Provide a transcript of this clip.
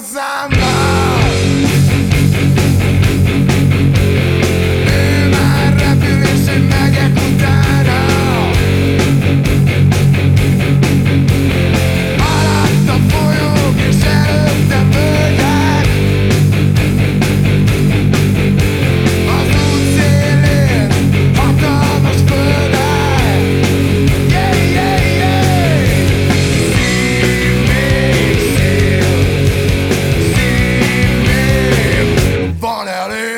cause I'm Bora, Ale!